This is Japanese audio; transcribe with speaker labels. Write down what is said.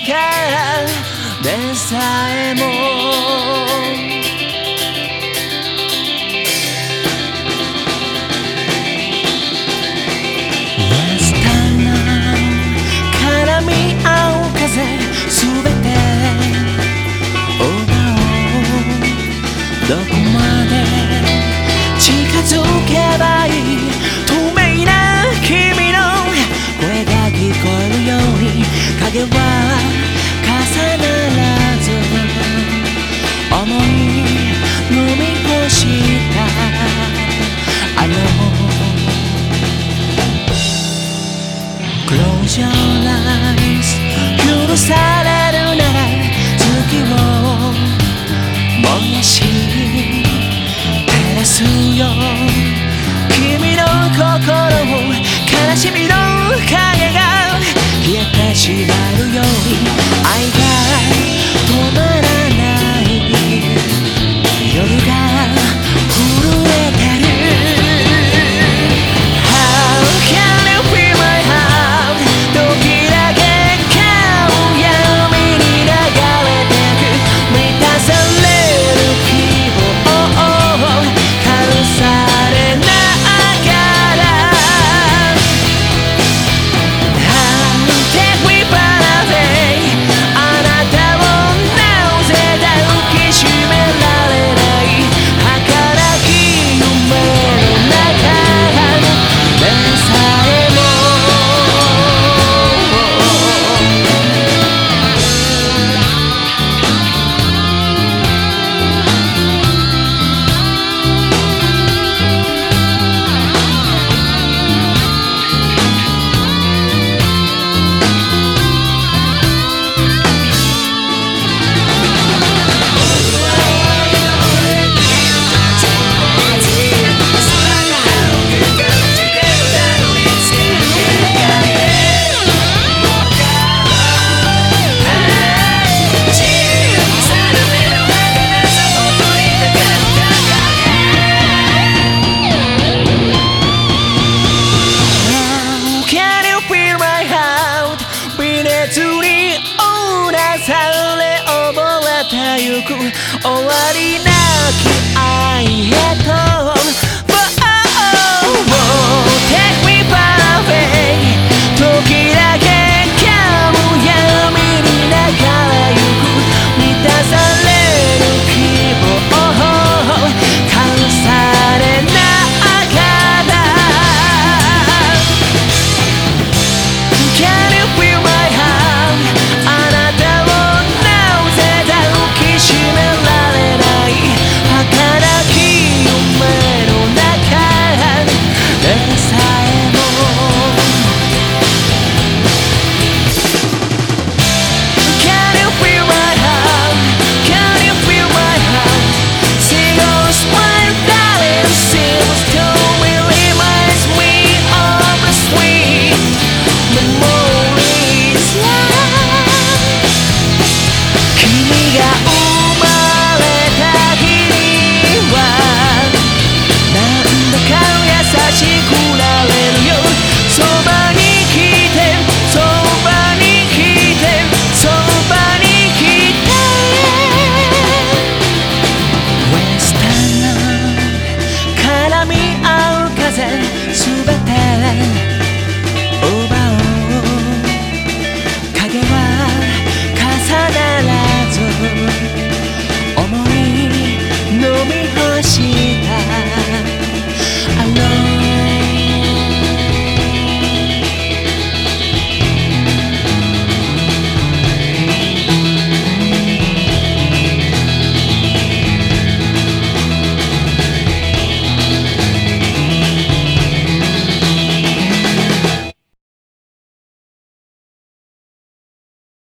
Speaker 1: でさえもされるなら月を燃やし照らすよ。ゆく終わりなき愛へと全て